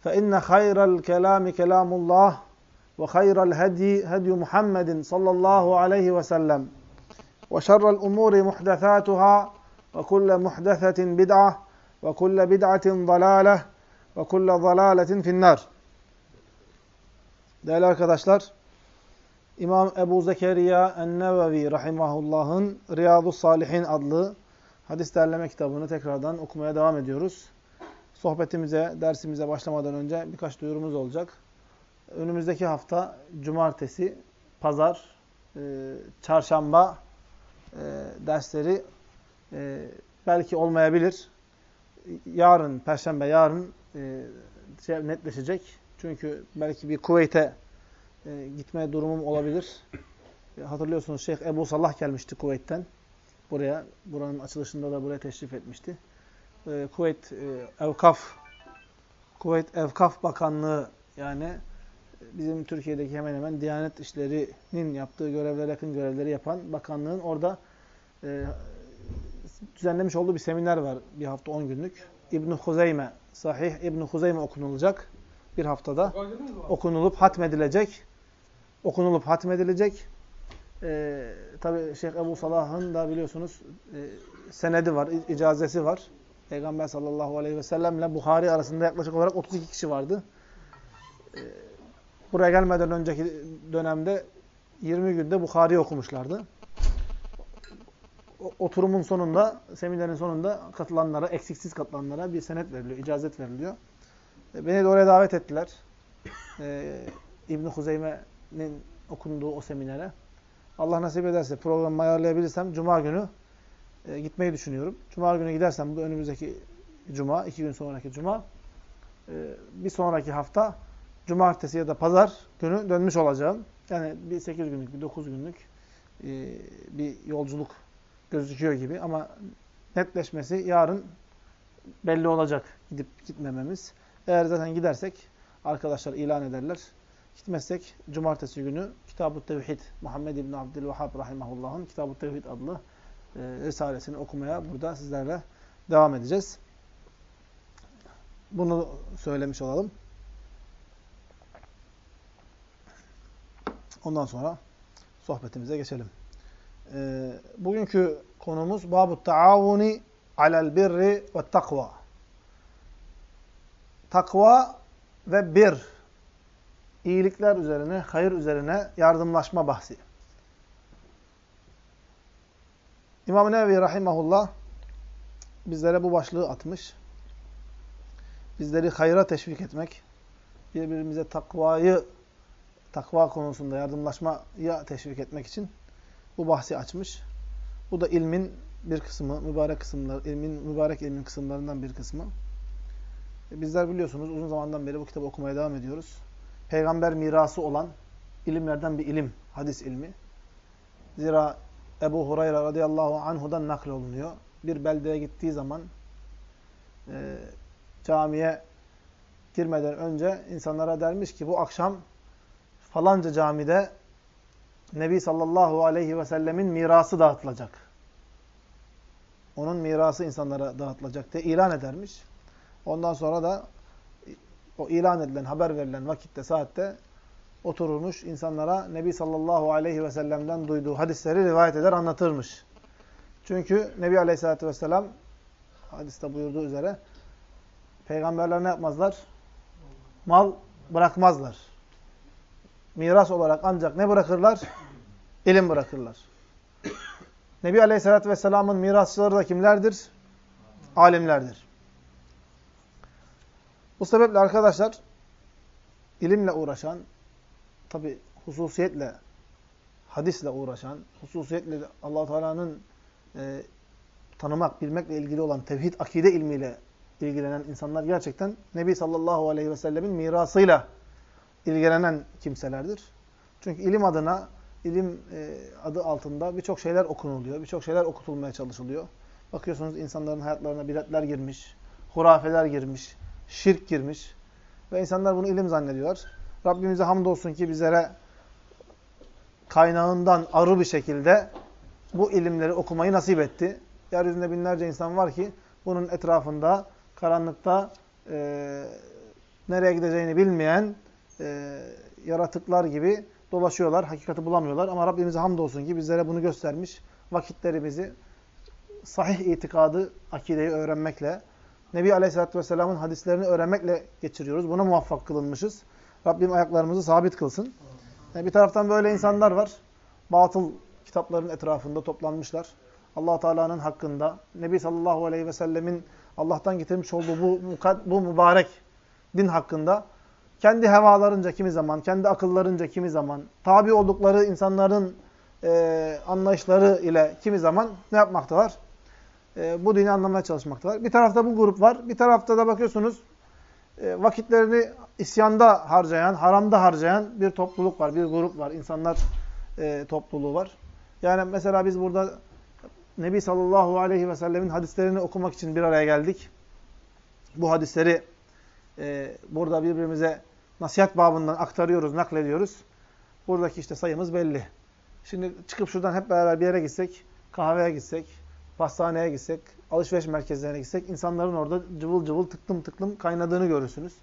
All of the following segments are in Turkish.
فإن خير الكلام كلام الله وخير الهدي هدي محمد صلى الله عليه وسلم وشر الأمور محدثاتها وكل محدثة بدعة وكل بدعة ضلالة وكل ضلالة في النار Değerli arkadaşlar, İmam Ebu Zekeriya En-Nevevi Rahimahullah'ın Riyadu Salihin adlı hadis derleme kitabını tekrardan okumaya devam ediyoruz. Sohbetimize, dersimize başlamadan önce birkaç duyurumuz olacak. Önümüzdeki hafta cumartesi, pazar, e, çarşamba e, dersleri e, belki olmayabilir. Yarın, perşembe yarın şey netleşecek. Çünkü belki bir Kuveyt'e e, gitme durumum olabilir. Hatırlıyorsunuz Şeyh Ebu Salah gelmişti Kuveyt'ten. Buraya, buranın açılışında da buraya teşrif etmişti. E, Kuveyt e, Evkaf Kuveyt Evkaf Bakanlığı yani bizim Türkiye'deki hemen hemen Diyanet İşleri'nin yaptığı görevlere yakın görevleri yapan bakanlığın orada e, düzenlemiş olduğu bir seminer var bir hafta on günlük. İbn Huzeyme, Sahih İbn Huzeyme okunulacak bir haftada. Okunulup hatmedilecek. Okunulup hatmedilecek. Ee, Tabi Şeyh Ebu Salah'ın da biliyorsunuz e, senedi var, icazesi var. Peygamber sallallahu aleyhi ve sellemle Buhari arasında yaklaşık olarak 32 kişi vardı. Ee, buraya gelmeden önceki dönemde 20 günde Bukhari okumuşlardı. Oturumun sonunda, seminerin sonunda katılanlara, eksiksiz katılanlara bir senet veriliyor, icazet veriliyor. Ee, beni de oraya davet ettiler. Ee, İbn-i Huzeyme'nin okunduğu o seminere. Allah nasip ederse programı ayarlayabilirsem Cuma günü e, gitmeyi düşünüyorum. Cuma günü gidersem bu önümüzdeki Cuma, iki gün sonraki Cuma, e, bir sonraki hafta Cumartesi ya da Pazar günü dönmüş olacağım. Yani bir sekiz günlük, bir dokuz günlük e, bir yolculuk gözüküyor gibi ama netleşmesi yarın belli olacak gidip gitmememiz. Eğer zaten gidersek arkadaşlar ilan ederler. Gitmezsek cumartesi günü Kitab-ı Tevhid Muhammed İbni Abdülvahhab Rahimahullah'ın Kitab-ı Tevhid adlı e, Risalesini okumaya burada sizlerle devam edeceğiz. Bunu söylemiş olalım. Ondan sonra sohbetimize geçelim. E, bugünkü konumuz Babu Taavuni alel birri ve takva. Takva ve bir iyilikler üzerine, hayır üzerine yardımlaşma bahsi. İmam Nevevi Rahimahullah bizlere bu başlığı atmış. Bizleri hayra teşvik etmek, birbirimize takvayı, takva konusunda yardımlaşmaya teşvik etmek için bu bahsi açmış. Bu da ilmin bir kısmı, mübarek kısımlar, ilmin, mübarek ilmin kısımlarından bir kısmı. Bizler biliyorsunuz uzun zamandan beri bu kitabı okumaya devam ediyoruz peygamber mirası olan ilimlerden bir ilim, hadis ilmi. Zira Ebu Hureyre radıyallahu anhudan naklolunuyor. Bir beldeye gittiği zaman e, camiye girmeden önce insanlara dermiş ki bu akşam falanca camide Nebi sallallahu aleyhi ve sellemin mirası dağıtılacak. Onun mirası insanlara dağıtılacak diye ilan edermiş. Ondan sonra da o ilan edilen, haber verilen vakitte, saatte otururmuş insanlara Nebi sallallahu aleyhi ve sellem'den duyduğu hadisleri rivayet eder, anlatırmış. Çünkü Nebi aleyhissalatü vesselam hadiste buyurduğu üzere peygamberler ne yapmazlar? mal bırakmazlar. Miras olarak ancak ne bırakırlar? İlim bırakırlar. Nebi Aleyhisselatü Vesselam'ın mirasçıları da kimlerdir? Alimlerdir. Bu sebeple arkadaşlar ilimle uğraşan, tabi hususiyetle hadisle uğraşan, hususiyetle allah Teala'nın e, tanımak, bilmekle ilgili olan tevhid, akide ilmiyle ilgilenen insanlar gerçekten Nebi sallallahu aleyhi ve sellemin mirasıyla ilgilenen kimselerdir. Çünkü ilim adına, ilim e, adı altında birçok şeyler okunuluyor, birçok şeyler okutulmaya çalışılıyor. Bakıyorsunuz insanların hayatlarına biletler girmiş, hurafeler girmiş, şirk girmiş ve insanlar bunu ilim zannediyorlar. Rabbimize hamdolsun ki bizlere kaynağından arı bir şekilde bu ilimleri okumayı nasip etti. Yeryüzünde binlerce insan var ki bunun etrafında, karanlıkta e, nereye gideceğini bilmeyen e, yaratıklar gibi dolaşıyorlar. Hakikati bulamıyorlar. Ama Rabbimize hamdolsun ki bizlere bunu göstermiş. Vakitlerimizi sahih itikadı, akideyi öğrenmekle, Nebi Aleyhisselatü Vesselam'ın hadislerini öğrenmekle geçiriyoruz. Buna muvaffak kılınmışız. Rabbim ayaklarımızı sabit kılsın. Yani bir taraftan böyle insanlar var. Batıl kitapların etrafında toplanmışlar. allah Teala'nın hakkında, Nebi sallallahu aleyhi ve sellemin Allah'tan getirmiş olduğu bu, bu mübarek din hakkında kendi hevalarınca kimi zaman, kendi akıllarınca kimi zaman, tabi oldukları insanların e, anlayışları ile kimi zaman ne yapmaktalar? E, bu dini anlamaya çalışmaktalar. Bir tarafta bu grup var. Bir tarafta da bakıyorsunuz e, vakitlerini isyanda harcayan, haramda harcayan bir topluluk var, bir grup var. İnsanlar e, topluluğu var. Yani mesela biz burada Nebi sallallahu aleyhi ve sellemin hadislerini okumak için bir araya geldik. Bu hadisleri e, burada birbirimize nasihat babından aktarıyoruz, naklediyoruz. Buradaki işte sayımız belli. Şimdi çıkıp şuradan hep beraber bir yere gitsek, kahveye gitsek, pastaneye gitsek, alışveriş merkezlerine gitsek, insanların orada cıvıl cıvıl tıklım tıklım kaynadığını görürsünüz.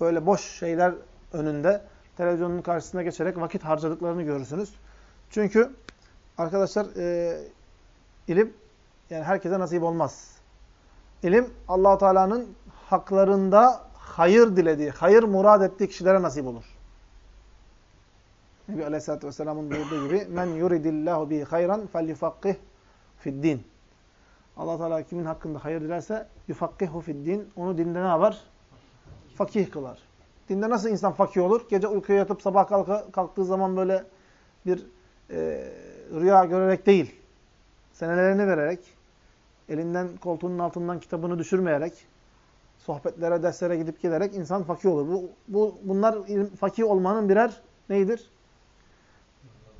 Böyle boş şeyler önünde televizyonun karşısına geçerek vakit harcadıklarını görürsünüz. Çünkü arkadaşlar e, ilim yani herkese nasip olmaz. İlim allah Teala'nın haklarında hayır dilediği, hayır murad ettiği kişilere nasip olur. Nebi Aleyhisselatü Vesselam'ın buyurduğu gibi men yuridillahu bi hayran felyufakkih fid din. Allah Teala kimin hakkında hayır dilerse yufakkihu fid din. Onu dinde ne yapar? Fakih kılar. Dinde nasıl insan fakih olur? Gece uykuya yatıp sabah kalktığı zaman böyle bir e, rüya görerek değil. Senelerini vererek, elinden koltuğunun altından kitabını düşürmeyerek, sohbetlere, derslere gidip gelerek insan fakih olur. Bu, bu bunlar fakih olmanın birer neydir?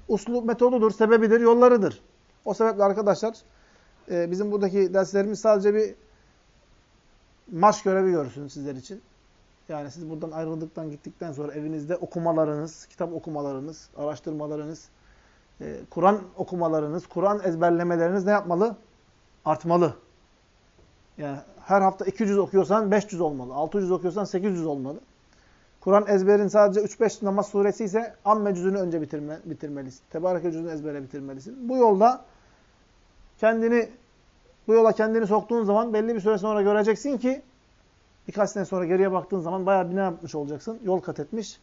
Uslub metodudur, sebebidir, yollarıdır. O sebeple arkadaşlar e, bizim buradaki derslerimiz sadece bir marş görevi görsün sizler için. Yani siz buradan ayrıldıktan gittikten sonra evinizde okumalarınız, kitap okumalarınız, araştırmalarınız, e, Kur'an okumalarınız, Kur'an ezberlemeleriniz ne yapmalı? Artmalı. Yani her hafta 200 okuyorsan 500 olmalı. 600 okuyorsan 800 olmalı. Kur'an ezberin sadece 3-5 namaz suresi ise amme cüzünü önce bitirme, bitirmelisin. Tebareke cüzünü ezbere bitirmelisin. Bu yolda kendini bu yola kendini soktuğun zaman belli bir süre sonra göreceksin ki birkaç sene sonra geriye baktığın zaman bayağı bina yapmış olacaksın. Yol kat etmiş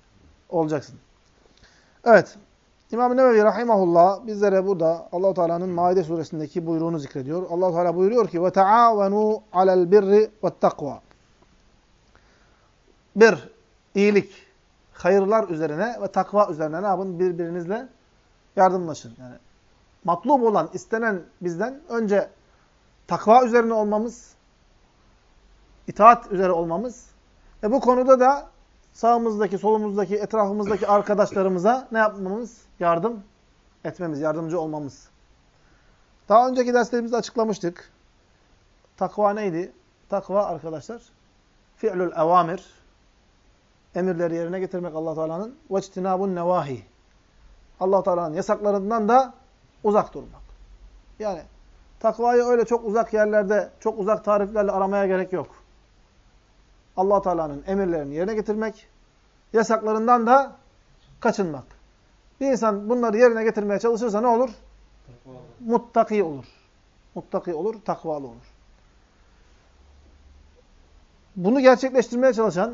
olacaksın. Evet. İmam-ı Nevevi rahimahullah bizlere burada Allahu Teala'nın Maide suresindeki buyruğunu zikrediyor. Allahu Teala buyuruyor ki: "Ve taavenu alel birri ve't takva." Bir iyilik, hayırlar üzerine ve takva üzerine ne yapın? Birbirinizle yardımlaşın. Yani matlub olan, istenen bizden önce takva üzerine olmamız, itaat üzere olmamız ve bu konuda da sağımızdaki, solumuzdaki, etrafımızdaki arkadaşlarımıza ne yapmamız? Yardım etmemiz, yardımcı olmamız. Daha önceki derslerimizde açıklamıştık. Takva neydi? Takva arkadaşlar, fi'lül evamir, emirleri yerine getirmek Allah Teala'nın ve içtinabun nevahi. Allah Teala'nın yasaklarından da uzak durmak. Yani takvayı öyle çok uzak yerlerde, çok uzak tariflerle aramaya gerek yok. Allah Teala'nın emirlerini yerine getirmek, yasaklarından da kaçınmak. Bir insan bunları yerine getirmeye çalışırsa ne olur? Takvalı. Muttaki olur. Muttaki olur, takvalı olur. Bunu gerçekleştirmeye çalışan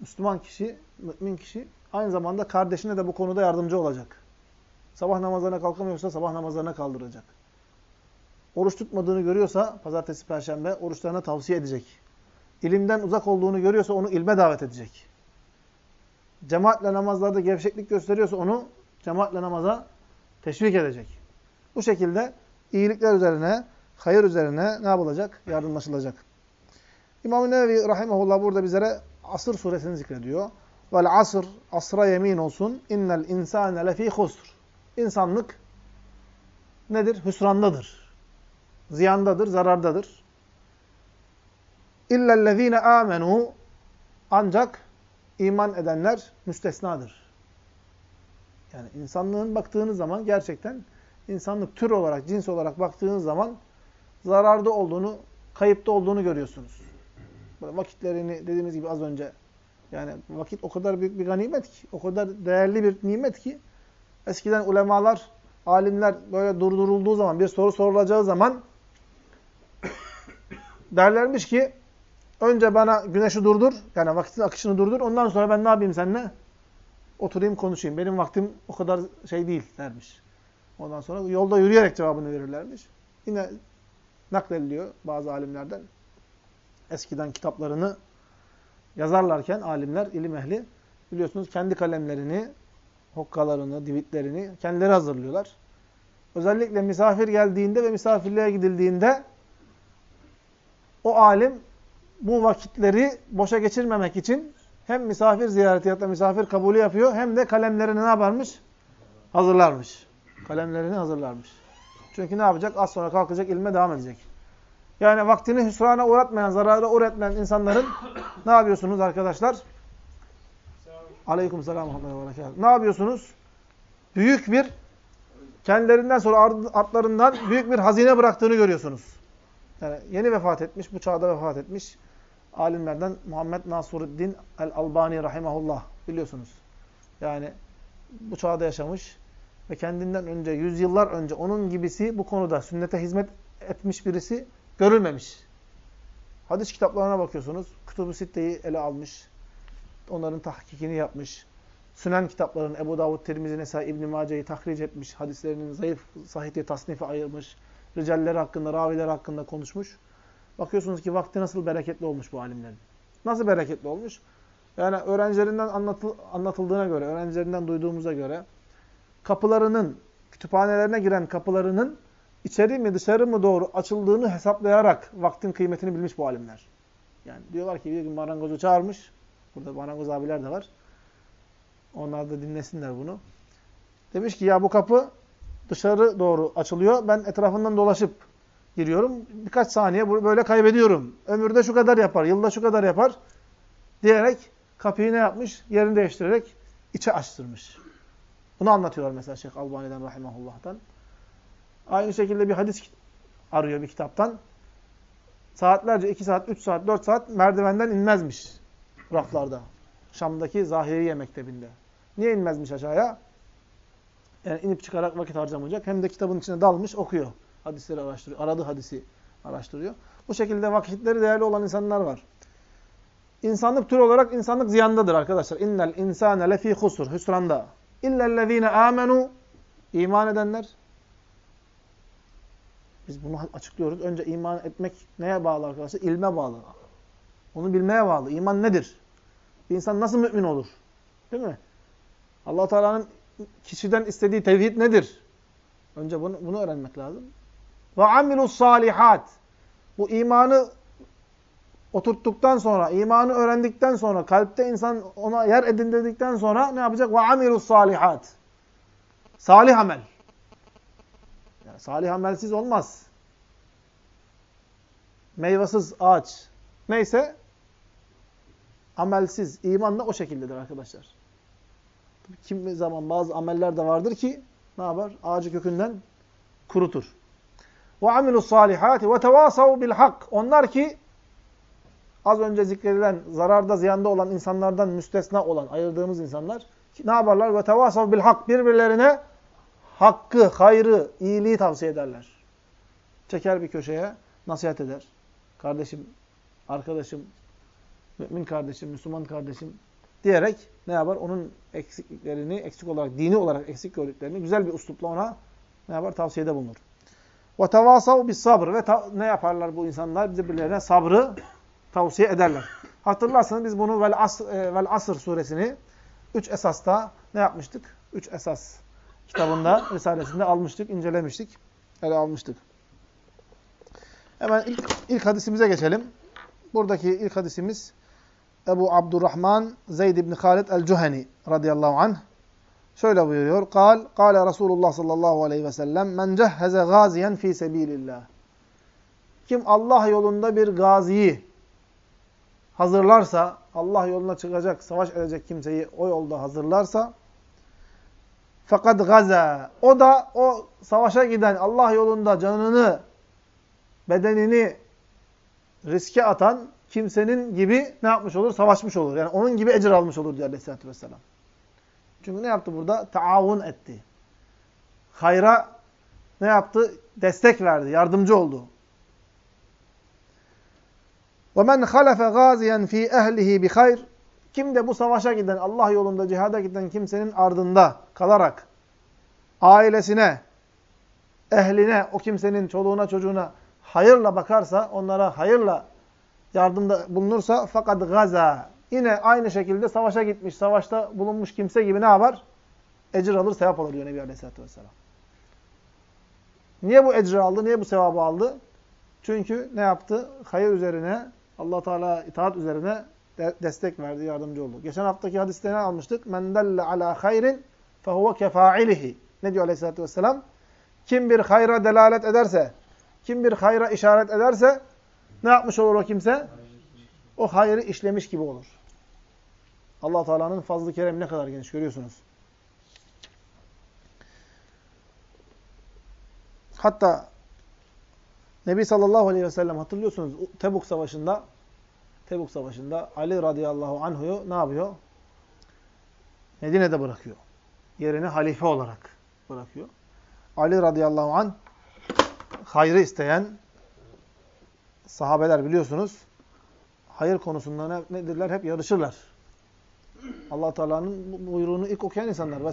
Müslüman kişi, mümin kişi aynı zamanda kardeşine de bu konuda yardımcı olacak. Sabah namazlarına kalkamıyorsa sabah namazlarına kaldıracak. Oruç tutmadığını görüyorsa pazartesi, perşembe oruçlarına tavsiye edecek. İlimden uzak olduğunu görüyorsa onu ilme davet edecek. Cemaatle namazlarda gevşeklik gösteriyorsa onu cemaatle namaza teşvik edecek. Bu şekilde iyilikler üzerine, hayır üzerine ne yapılacak? Yardımlaşılacak. İmam-ı Nevevi Rahimahullah burada bizlere Asır suresini zikrediyor. Vel asr, asra yemin olsun. İnnel insâne lefî husr. İnsanlık nedir? Hüsrandadır. Ziyandadır, zarardadır. İllellezîne âmenû ancak iman edenler müstesnadır. Yani insanlığın baktığınız zaman gerçekten insanlık tür olarak, cins olarak baktığınız zaman zararda olduğunu, kayıpta olduğunu görüyorsunuz. Böyle vakitlerini dediğimiz gibi az önce yani vakit o kadar büyük bir ganimet ki, o kadar değerli bir nimet ki eskiden ulemalar, alimler böyle durdurulduğu zaman, bir soru sorulacağı zaman derlermiş ki önce bana güneşi durdur, yani vakitin akışını durdur, ondan sonra ben ne yapayım seninle? Oturayım konuşayım. Benim vaktim o kadar şey değil dermiş. Ondan sonra yolda yürüyerek cevabını verirlermiş. Yine naklediliyor bazı alimlerden. Eskiden kitaplarını yazarlarken alimler, ilim ehli biliyorsunuz kendi kalemlerini, hokkalarını, divitlerini kendileri hazırlıyorlar. Özellikle misafir geldiğinde ve misafirliğe gidildiğinde o alim bu vakitleri boşa geçirmemek için hem misafir ziyareti ya da misafir kabulü yapıyor hem de kalemlerini ne yaparmış? Hazırlarmış. Kalemlerini hazırlarmış. Çünkü ne yapacak? Az sonra kalkacak, ilme devam edecek. Yani vaktini hüsrana uğratmayan, zarara uğratmayan insanların ne yapıyorsunuz arkadaşlar? Aleyküm selam. Ne yapıyorsunuz? Büyük bir, kendilerinden sonra artlarından büyük bir hazine bıraktığını görüyorsunuz. Yani yeni vefat etmiş, bu çağda vefat etmiş alimlerden Muhammed Nasuruddin el-Albani rahimahullah biliyorsunuz. Yani bu çağda yaşamış ve kendinden önce, yüzyıllar önce onun gibisi bu konuda sünnete hizmet etmiş birisi görülmemiş. Hadis kitaplarına bakıyorsunuz. Kutubu Sitte'yi ele almış. Onların tahkikini yapmış. Sünen kitaplarının Ebu Davud, Tirmizi, Nesa, İbn-i Mace'yi tahric etmiş. Hadislerinin zayıf, sahih diye tasnifi ayırmış. Ricalleri hakkında, raviler hakkında konuşmuş. Bakıyorsunuz ki vakti nasıl bereketli olmuş bu alimlerin. Nasıl bereketli olmuş? Yani öğrencilerinden anlatıl anlatıldığına göre, öğrencilerinden duyduğumuza göre kapılarının, kütüphanelerine giren kapılarının içeri mi dışarı mı doğru açıldığını hesaplayarak vaktin kıymetini bilmiş bu alimler. Yani diyorlar ki bir gün marangozu çağırmış. Burada marangoz abiler de var. Onlar da dinlesinler bunu. Demiş ki ya bu kapı dışarı doğru açılıyor. Ben etrafından dolaşıp giriyorum. Birkaç saniye böyle kaybediyorum. Ömürde şu kadar yapar, yılda şu kadar yapar diyerek kapıyı ne yapmış? Yerini değiştirerek içe açtırmış. Bunu anlatıyorlar mesela Şeyh Albani'den rahimahullah'tan. Aynı şekilde bir hadis arıyor bir kitaptan. Saatlerce, 2 saat, 3 saat, 4 saat merdivenden inmezmiş raflarda. Şam'daki Zahiriye Mektebi'nde. Niye inmezmiş aşağıya? Yani inip çıkarak vakit harcamayacak. Hem de kitabın içine dalmış, okuyor. Hadisleri araştırıyor. Aradığı hadisi araştırıyor. Bu şekilde vakitleri değerli olan insanlar var. İnsanlık tür olarak insanlık ziyandadır arkadaşlar. İnnel insane lefî husur. Hüsranda. İllellezîne âmenû. İman edenler. Biz bunu açıklıyoruz. Önce iman etmek neye bağlı arkadaşlar? İlme bağlı. Onu bilmeye bağlı. İman nedir? Bir insan nasıl mümin olur? Değil mi? allah Teala'nın kişiden istediği tevhid nedir? Önce bunu, bunu öğrenmek lazım. Ve amilus salihat. Bu imanı oturttuktan sonra, imanı öğrendikten sonra, kalpte insan ona yer edindirdikten sonra ne yapacak? Ve amilus salihat. Salih amel. Yani salih amelsiz olmaz. Meyvasız ağaç. Neyse amelsiz. iman da o şekildedir arkadaşlar. Kim zaman bazı ameller de vardır ki ne yapar? Ağacı kökünden kurutur. Ve amilus salihati ve tevasav bil hak. Onlar ki az önce zikredilen zararda ziyanda olan insanlardan müstesna olan ayırdığımız insanlar ne yaparlar? Ve tevasav bil hak. Birbirlerine hakkı, hayrı, iyiliği tavsiye ederler. Çeker bir köşeye, nasihat eder. Kardeşim, arkadaşım, mümin kardeşim, Müslüman kardeşim diyerek ne yapar? Onun eksikliklerini, eksik olarak, dini olarak eksik gördüklerini güzel bir uslupla ona ne yapar? Tavsiyede bulunur. Ve tevasav bis sabr. Ve ne yaparlar bu insanlar? Birbirlerine sabrı tavsiye ederler. Hatırlarsanız biz bunu Vel Asr, e, Vel Asr suresini üç esasta ne yapmıştık? Üç esas kitabında, risalesinde almıştık, incelemiştik, ele almıştık. Hemen ilk, ilk hadisimize geçelim. Buradaki ilk hadisimiz Ebu Abdurrahman Zeyd ibn Halid el-Cuheni radıyallahu anh. Şöyle buyuruyor. Kal, kale Resulullah sallallahu aleyhi ve sellem men cehheze gaziyen fi sebilillah. Kim Allah yolunda bir gaziyi hazırlarsa, Allah yoluna çıkacak, savaş edecek kimseyi o yolda hazırlarsa fakat gaza. O da o savaşa giden, Allah yolunda canını, bedenini riske atan kimsenin gibi ne yapmış olur? Savaşmış olur. Yani onun gibi ecir almış olur diyor Aleyhisselatü Vesselam. Çünkü ne yaptı burada? Taavun etti. Hayra ne yaptı? Destek verdi, yardımcı oldu. وَمَنْ خَلَفَ غَازِيًا ف۪ي اَهْلِهِ بِخَيْرٍ Kim de bu savaşa giden, Allah yolunda cihada giden kimsenin ardında kalarak ailesine, ehline, o kimsenin çoluğuna çocuğuna hayırla bakarsa, onlara hayırla yardımda bulunursa fakat gaza yine aynı şekilde savaşa gitmiş, savaşta bulunmuş kimse gibi ne yapar? Ecir alır, sevap alır diyor Nebi Aleyhisselatü Vesselam. Niye bu ecri aldı? Niye bu sevabı aldı? Çünkü ne yaptı? Hayır üzerine, allah Teala itaat üzerine de destek verdi, yardımcı oldu. Geçen haftaki hadiste ne almıştık? Men delle ala hayrin fehuve kefailihi. Ne diyor Aleyhisselatü Vesselam? Kim bir hayra delalet ederse, kim bir hayra işaret ederse ne yapmış olur o kimse? O hayrı işlemiş gibi olur. Allah Teala'nın fazlı kerem ne kadar geniş görüyorsunuz. Hatta Nebi sallallahu aleyhi ve sellem hatırlıyorsunuz Tebuk savaşında Tebuk savaşında Ali radıyallahu anhu'yu ne yapıyor? Medine'de bırakıyor. Yerini halife olarak bırakıyor. Ali radıyallahu anh hayrı isteyen sahabeler biliyorsunuz hayır konusunda ne, nedirler? Hep yarışırlar. Allah Teala'nın buyruğunu ilk okuyan insanlar.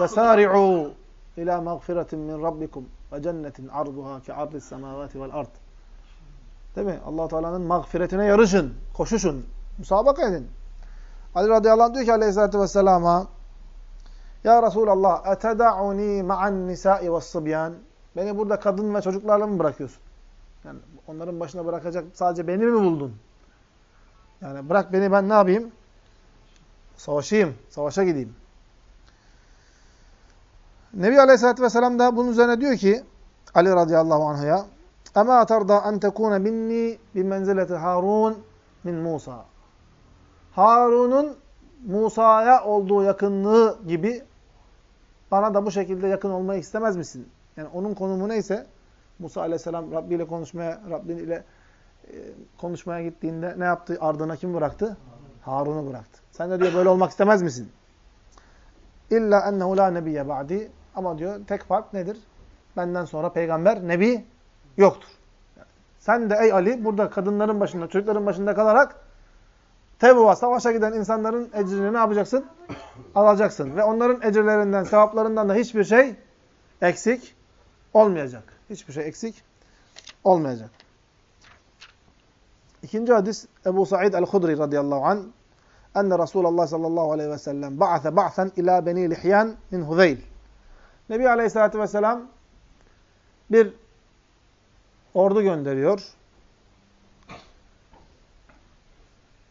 Vesari'u ila mağfiretin min rabbikum ve cennetin arduha ki ardis semavati vel ard. Değil mi? Allah Teala'nın mağfiretine yarışın, koşuşun, musabaka edin. Ali radıyallahu anh diyor ki aleyhissalatü vesselama Ya Resulallah eteda'uni ma'an nisa'i ve sıbyan Beni burada kadın ve çocuklarla mı bırakıyorsun? Yani onların başına bırakacak sadece beni mi buldun? Yani bırak beni ben ne yapayım? Savaşayım, savaşa gideyim. Nebi Aleyhisselatü Vesselam da bunun üzerine diyor ki Ali radıyallahu anh'a atarda en tekune minni bi menzileti Harun min Musa. Harun'un Musa'ya olduğu yakınlığı gibi bana da bu şekilde yakın olmayı istemez misin? Yani onun konumu neyse Musa aleyhisselam Rabbi ile konuşmaya, Rabbi ile e, konuşmaya gittiğinde ne yaptı? Ardına kim bıraktı? Harun'u bıraktı. Sen de diyor böyle olmak istemez misin? İlla ennehu la nebiyye ba'di. Ama diyor tek fark nedir? Benden sonra peygamber, nebi yoktur. Sen de ey Ali burada kadınların başında, çocukların başında kalarak Tebu'a savaşa giden insanların ecrini ne yapacaksın? Alacaksın. Ve onların ecirlerinden, sevaplarından da hiçbir şey eksik olmayacak. Hiçbir şey eksik olmayacak. İkinci hadis Ebu Said el-Hudri radıyallahu anh enne Resulullah sallallahu aleyhi ve sellem ba'ase ba'sen ila beni lihyan min Huzeyl. Nebi aleyhissalatü vesselam bir ordu gönderiyor.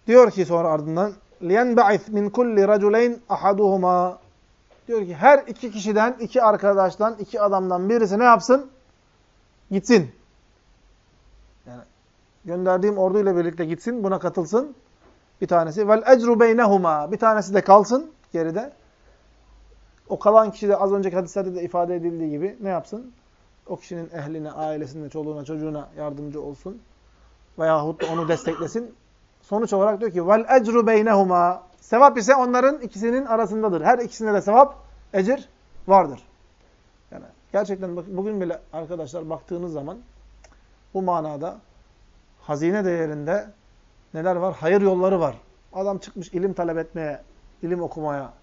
Diyor ki sonra ardından liyenba'ith min kulli raculeyn ahaduhuma diyor ki her iki kişiden, iki arkadaştan, iki adamdan birisi ne yapsın? Gitsin. Yani gönderdiğim orduyla birlikte gitsin, buna katılsın. Bir tanesi. Vel ecru beynehuma. Bir tanesi de kalsın geride. O kalan kişi de az önceki hadislerde de ifade edildiği gibi ne yapsın? O kişinin ehline, ailesine, çoluğuna, çocuğuna yardımcı olsun. Veyahut da onu desteklesin. Sonuç olarak diyor ki vel ecru beynehuma. Sevap ise onların ikisinin arasındadır. Her ikisinde de sevap, ecir vardır. Yani gerçekten bugün bile arkadaşlar baktığınız zaman bu manada hazine değerinde neler var? Hayır yolları var. Adam çıkmış ilim talep etmeye, ilim okumaya.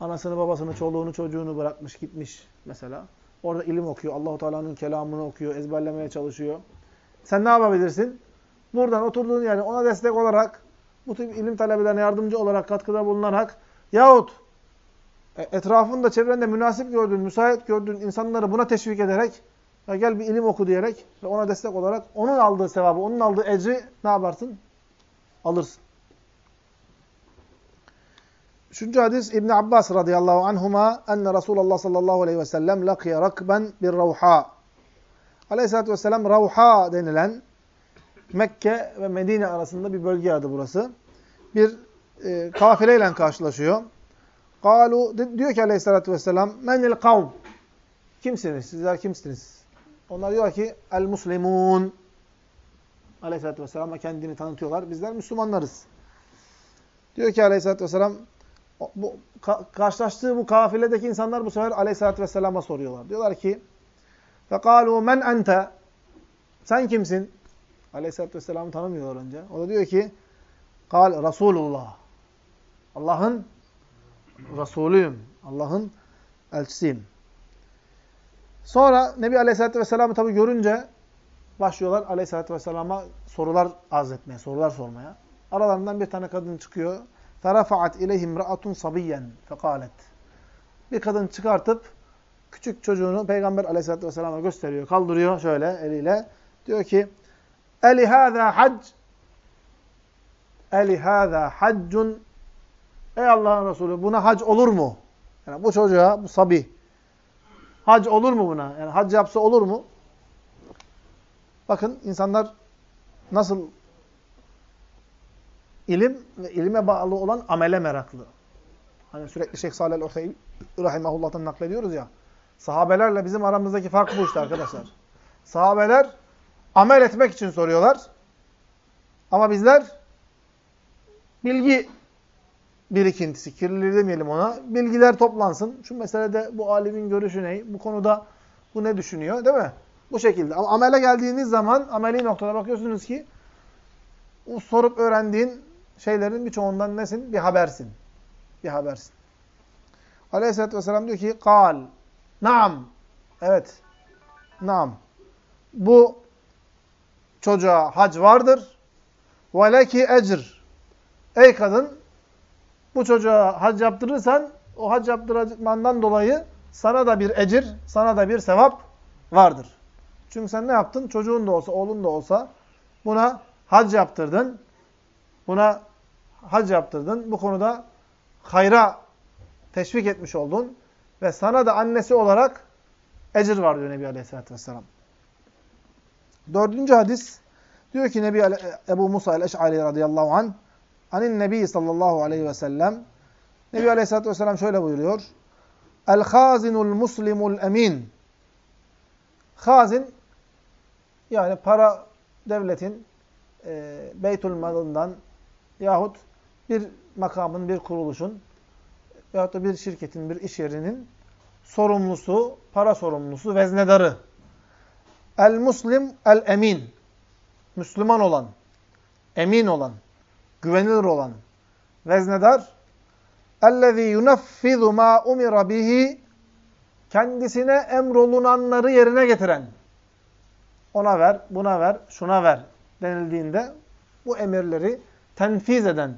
Anasını, babasını, çoluğunu, çocuğunu bırakmış, gitmiş mesela. Orada ilim okuyor. Allahu Teala'nın kelamını okuyor, ezberlemeye çalışıyor. Sen ne yapabilirsin? Buradan oturduğun yerde ona destek olarak, bu tip ilim talebelerine yardımcı olarak, katkıda bulunarak yahut e, etrafında, çevrende münasip gördüğün, müsait gördüğün insanları buna teşvik ederek ya gel bir ilim oku diyerek ve ona destek olarak onun aldığı sevabı, onun aldığı ecri ne yaparsın? Alırsın. Üçüncü hadis İbn Abbas radıyallahu anhuma enne Resulullah sallallahu aleyhi ve sellem lakiye rakben bir ravha. Aleyhisselatü vesselam ravha denilen Mekke ve Medine arasında bir bölge adı burası. Bir e, kafileyle karşılaşıyor. Kalu diyor ki aleyhissalatü vesselam menil kavm. Kimsiniz? Sizler kimsiniz? Onlar diyor ki el muslimun. Aleyhissalatü vesselam kendini tanıtıyorlar. Bizler Müslümanlarız. Diyor ki aleyhissalatü vesselam bu, ka karşılaştığı bu kafiledeki insanlar bu sefer aleyhissalatü vesselama soruyorlar. Diyorlar ki فَقَالُوا men ente Sen kimsin? Aleyhisselatü vesselam'ı tanımıyorlar önce. O da diyor ki Kal Resulullah. Allah'ın Resulüyüm. Allah'ın elçisiyim. Sonra Nebi Aleyhisselatü Vesselam'ı tabi görünce başlıyorlar Aleyhisselatü Vesselam'a sorular arz etmeye, sorular sormaya. Aralarından bir tane kadın çıkıyor. فَرَفَعَتْ اِلَيْهِمْ رَأَةٌ صَبِيًّا فَقَالَتْ Bir kadın çıkartıp küçük çocuğunu Peygamber Aleyhisselatü Vesselam'a gösteriyor. Kaldırıyor şöyle eliyle. Diyor ki Eli hâzâ hac Eli hâzâ haccun Ey Allah'ın Resulü buna hac olur mu? Yani bu çocuğa, bu sabi hac olur mu buna? Yani hac yapsa olur mu? Bakın insanlar nasıl ilim ve ilime bağlı olan amele meraklı. Hani sürekli Şeyh Salih el-Uhseyl rahimahullah'tan naklediyoruz ya. Sahabelerle bizim aramızdaki fark bu işte arkadaşlar. Sahabeler amel etmek için soruyorlar. Ama bizler bilgi birikintisi, kirliliği demeyelim ona. Bilgiler toplansın. Şu meselede bu alimin görüşü ne? Bu konuda bu ne düşünüyor? Değil mi? Bu şekilde. Ama amele geldiğiniz zaman ameli noktada bakıyorsunuz ki o sorup öğrendiğin şeylerin birçoğundan nesin? Bir habersin. Bir habersin. Aleyhisselatü Vesselam diyor ki kal. Naam. Evet. Naam. Bu çocuğa hac vardır. Ve leki ecr. Ey kadın bu çocuğa hac yaptırırsan o hac yaptırmandan dolayı sana da bir ecir, sana da bir sevap vardır. Çünkü sen ne yaptın? Çocuğun da olsa, oğlun da olsa buna hac yaptırdın. Buna hac yaptırdın. Bu konuda hayra teşvik etmiş oldun. Ve sana da annesi olarak ecir var diyor Nebi Aleyhisselatü Vesselam. Dördüncü hadis diyor ki Nebi Ebu Musa el-Eş'ari radıyallahu anh Anin Nebi sallallahu aleyhi ve sellem Nebi aleyhissalatü vesselam şöyle buyuruyor. El hazinul muslimul emin. Hazin yani para devletin e, beytül malından yahut bir makamın, bir kuruluşun yahut da bir şirketin, bir iş yerinin sorumlusu, para sorumlusu, veznedarı. El muslim el emin. Müslüman olan, emin olan güvenilir olan veznedar اَلَّذ۪ي يُنَفِّذُ مَا اُمِرَ bihi kendisine emrolunanları yerine getiren ona ver, buna ver, şuna ver denildiğinde bu emirleri tenfiz eden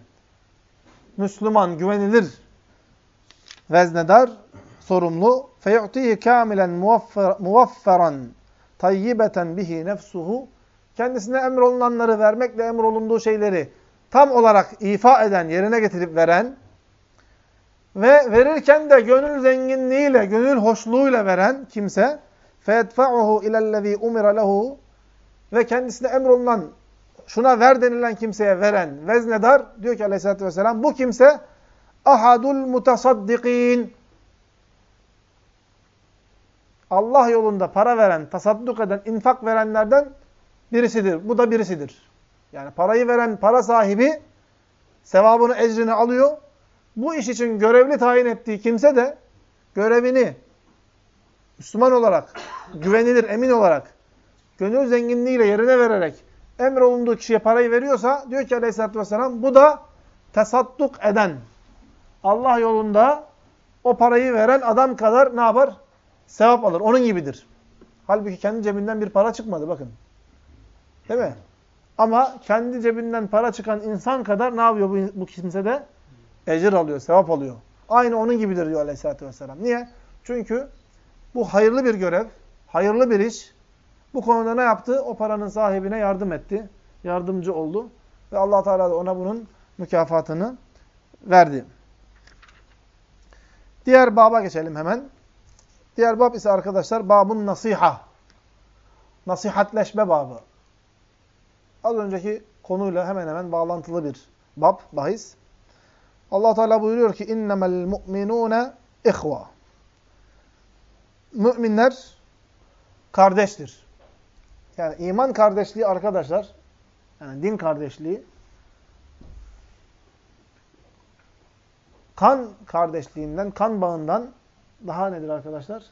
Müslüman güvenilir veznedar, sorumlu feyu'tihi kamilen muvaffaran tayyibeten bihi nefsuhu kendisine emrolunanları vermekle emrolunduğu şeyleri tam olarak ifa eden, yerine getirip veren ve verirken de gönül zenginliğiyle, gönül hoşluğuyla veren kimse فَيَدْفَعُهُ اِلَى الَّذ۪ي اُمِرَ لَهُ ve kendisine emrolunan, şuna ver denilen kimseye veren veznedar, diyor ki aleyhissalatü vesselam, bu kimse ahadul mutasaddikin Allah yolunda para veren, tasadduk eden, infak verenlerden birisidir. Bu da birisidir. Yani parayı veren para sahibi sevabını, ecrini alıyor. Bu iş için görevli tayin ettiği kimse de görevini Müslüman olarak, güvenilir, emin olarak, gönül zenginliğiyle yerine vererek emrolunduğu kişiye parayı veriyorsa diyor ki aleyhissalatü vesselam bu da tesadduk eden, Allah yolunda o parayı veren adam kadar ne yapar? Sevap alır. Onun gibidir. Halbuki kendi cebinden bir para çıkmadı bakın. Değil mi? Ama kendi cebinden para çıkan insan kadar ne yapıyor bu, bu kimse de? Ecir alıyor, sevap alıyor. Aynı onun gibidir diyor aleyhissalatü vesselam. Niye? Çünkü bu hayırlı bir görev, hayırlı bir iş. Bu konuda ne yaptı? O paranın sahibine yardım etti. Yardımcı oldu. Ve allah Teala da ona bunun mükafatını verdi. Diğer baba geçelim hemen. Diğer bab ise arkadaşlar babun nasiha. Nasihatleşme babı. Az önceki konuyla hemen hemen bağlantılı bir bab, bahis. Allah Teala buyuruyor ki innemel mu'minune ihva. Müminler kardeştir. Yani iman kardeşliği arkadaşlar, yani din kardeşliği kan kardeşliğinden, kan bağından daha nedir arkadaşlar?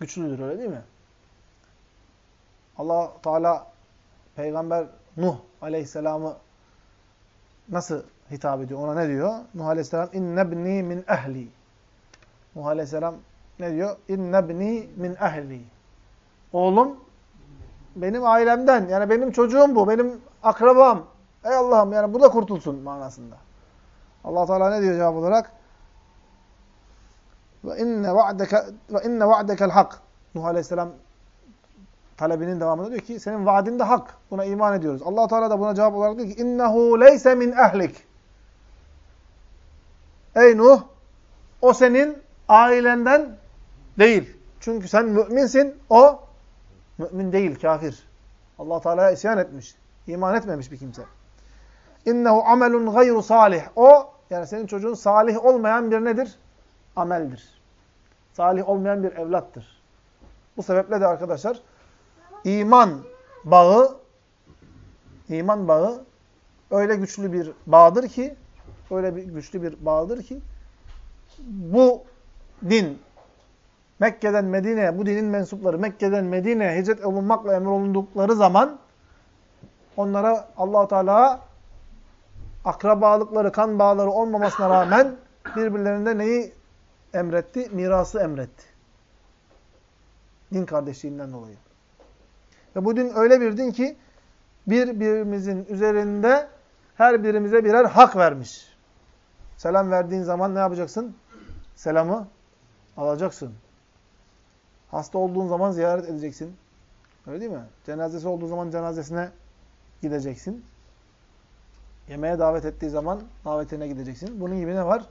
Güçlüdür öyle değil mi? Allah Teala peygamber Nuh aleyhisselamı nasıl hitap ediyor? Ona ne diyor? Nuh aleyhisselam innebni min ehli. Nuh aleyhisselam ne diyor? İnnebni min ehli. Oğlum benim ailemden. Yani benim çocuğum bu. Benim akrabam. Ey Allah'ım yani bu da kurtulsun manasında. Allah Teala ne diyor cevap olarak? Ve inne ve inne va'dekel hak. Nuh Aleyhisselam talebinin devamında diyor ki senin vaadin de hak. Buna iman ediyoruz. Allah Teala da buna cevap olarak diyor ki innehu leyse min ehlik. Ey Nuh o senin ailenden değil. Çünkü sen müminsin, o mümin değil, kafir. Allah Teala'ya isyan etmiş. iman etmemiş bir kimse. İnnehu amelun gayru salih. O yani senin çocuğun salih olmayan bir nedir? Ameldir. Salih olmayan bir evlattır. Bu sebeple de arkadaşlar iman bağı iman bağı öyle güçlü bir bağdır ki öyle bir güçlü bir bağdır ki bu din Mekke'den Medine'ye, bu dinin mensupları Mekke'den Medine'ye hicret olunmakla emrolundukları zaman onlara allah Teala akrabalıkları, kan bağları olmamasına rağmen birbirlerinde neyi emretti? Mirası emretti. Din kardeşliğinden dolayı. Ve bu din öyle bir din ki birbirimizin üzerinde her birimize birer hak vermiş. Selam verdiğin zaman ne yapacaksın? Selamı alacaksın. Hasta olduğun zaman ziyaret edeceksin. Öyle değil mi? Cenazesi olduğu zaman cenazesine gideceksin. Yemeğe davet ettiği zaman davetine gideceksin. Bunun gibi ne var?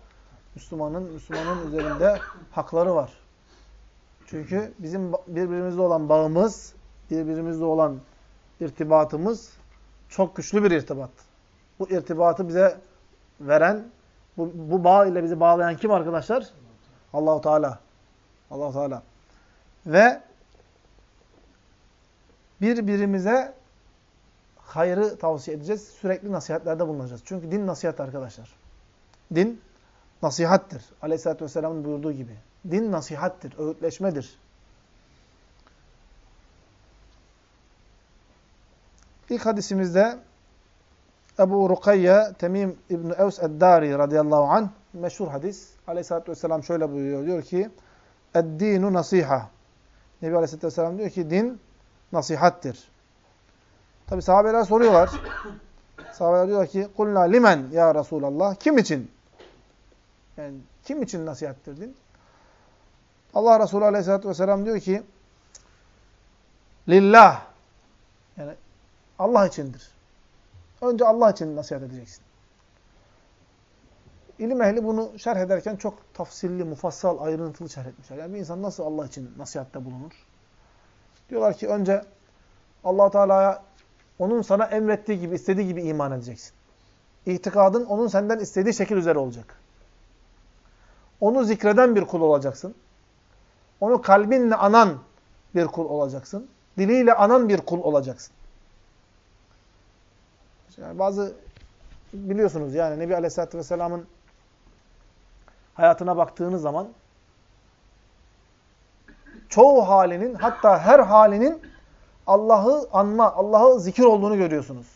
Müslümanın Müslümanın üzerinde hakları var. Çünkü bizim birbirimizle olan bağımız, birbirimizle olan irtibatımız çok güçlü bir irtibat. Bu irtibatı bize veren, bu, bu bağ ile bizi bağlayan kim arkadaşlar? Allahu Teala. Allahu Teala. Ve birbirimize hayrı tavsiye edeceğiz. Sürekli nasihatlerde bulunacağız. Çünkü din nasihat arkadaşlar. Din nasihattir. Aleyhisselatü Vesselam'ın buyurduğu gibi. Din nasihattir, öğütleşmedir. İlk hadisimizde Ebu Rukayye Temim İbni Evs Eddari radıyallahu anh meşhur hadis. Aleyhisselatü Vesselam şöyle buyuruyor. Diyor ki Eddinu nasiha. Nebi Aleyhisselatü Vesselam diyor ki din nasihattir. Tabi sahabeler soruyorlar. Sahabeler diyorlar ki kulna limen ya Resulallah. Kim için? Yani kim için nasihattir din? Allah Resulü Aleyhisselatü Vesselam diyor ki lillah. Yani Allah içindir. Önce Allah için nasihat edeceksin. İlim ehli bunu şerh ederken çok tafsilli, mufassal, ayrıntılı şerh etmişler. Yani bir insan nasıl Allah için nasihatte bulunur? Diyorlar ki önce allah Teala'ya onun sana emrettiği gibi, istediği gibi iman edeceksin. İtikadın onun senden istediği şekil üzere olacak. Onu zikreden bir kul olacaksın. Onu kalbinle anan bir kul olacaksın. Diliyle anan bir kul olacaksın. Yani bazı biliyorsunuz yani Nebi Aleyhisselatü Vesselam'ın hayatına baktığınız zaman çoğu halinin hatta her halinin Allah'ı anma, Allah'ı zikir olduğunu görüyorsunuz.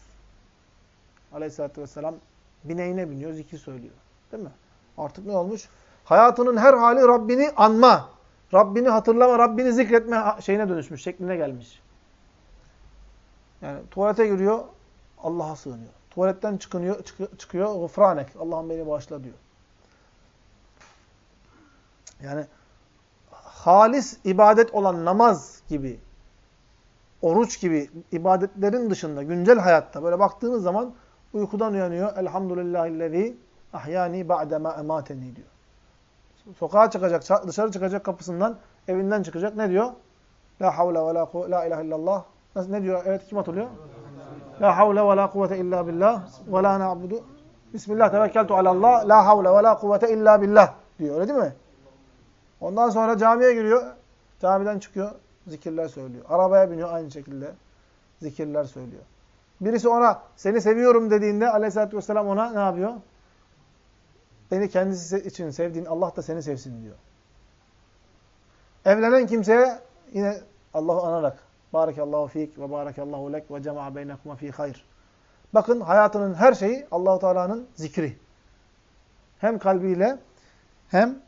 Aleyhisselatü Vesselam Bineğine biniyor, zikir söylüyor. Değil mi? Artık ne olmuş? Hayatının her hali Rabbini anma, Rabbini hatırlama, Rabbini zikretme şeyine dönüşmüş, şekline gelmiş. Yani tuvalete giriyor, Allah'a sığınıyor. Tuvaletten çıkıyor, çık çıkıyor, gufranek, Allah'ım beni bağışla diyor. Yani halis ibadet olan namaz gibi, oruç gibi ibadetlerin dışında, güncel hayatta böyle baktığınız zaman uykudan uyanıyor. Elhamdülillahillezî ahyani ba'dema emateni diyor. Sokağa çıkacak, dışarı çıkacak kapısından, evinden çıkacak. Ne diyor? La havle ve la la ilahe illallah. Ne diyor? Evet kim hatırlıyor? La havle ve la kuvvete illa billah ve la na'budu. Bismillah tevekkeltu alallah. La havle ve la kuvvete illa billah diyor. Öyle değil mi? Ondan sonra camiye giriyor. Camiden çıkıyor. Zikirler söylüyor. Arabaya biniyor aynı şekilde. Zikirler söylüyor. Birisi ona seni seviyorum dediğinde aleyhissalatü vesselam ona ne yapıyor? Beni kendisi için sevdiğin Allah da seni sevsin diyor. Evlenen kimseye yine Allah'ı anarak Barakallahu fik ve barakallahu lek ve cema'a beynekuma fi hayr. Bakın hayatının her şeyi Allahu Teala'nın zikri. Hem kalbiyle hem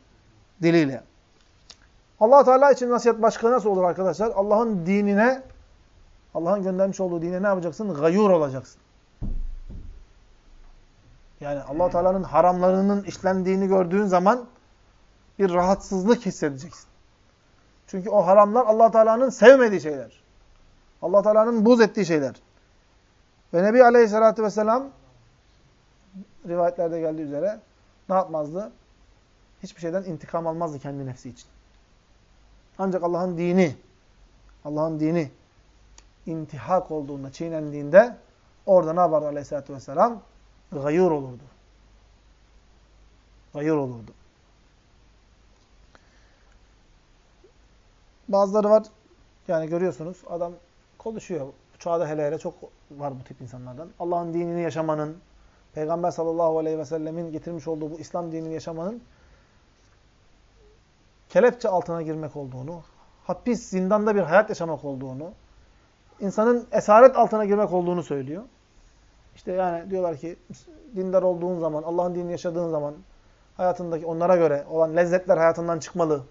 diliyle. Allah Teala için nasihat başka nasıl olur arkadaşlar? Allah'ın dinine Allah'ın göndermiş olduğu dine ne yapacaksın? Gayur olacaksın. Yani Allah Teala'nın haramlarının işlendiğini gördüğün zaman bir rahatsızlık hissedeceksin. Çünkü o haramlar Allah Teala'nın sevmediği şeyler. Allah Teala'nın buz ettiği şeyler. Ve Nebi Aleyhisselatü Vesselam rivayetlerde geldiği üzere ne yapmazdı? Hiçbir şeyden intikam almazdı kendi nefsi için. Ancak Allah'ın dini, Allah'ın dini intihak olduğunda, çiğnendiğinde orada ne yapardı Aleyhisselatü Vesselam? Gayur olurdu. Gayur olurdu. Bazıları var, yani görüyorsunuz adam konuşuyor. Bu çağda hele hele çok var bu tip insanlardan. Allah'ın dinini yaşamanın, Peygamber sallallahu aleyhi ve sellemin getirmiş olduğu bu İslam dinini yaşamanın kelepçe altına girmek olduğunu, hapis, zindanda bir hayat yaşamak olduğunu, insanın esaret altına girmek olduğunu söylüyor. İşte yani diyorlar ki dindar olduğun zaman, Allah'ın dinini yaşadığın zaman hayatındaki onlara göre olan lezzetler hayatından çıkmalı.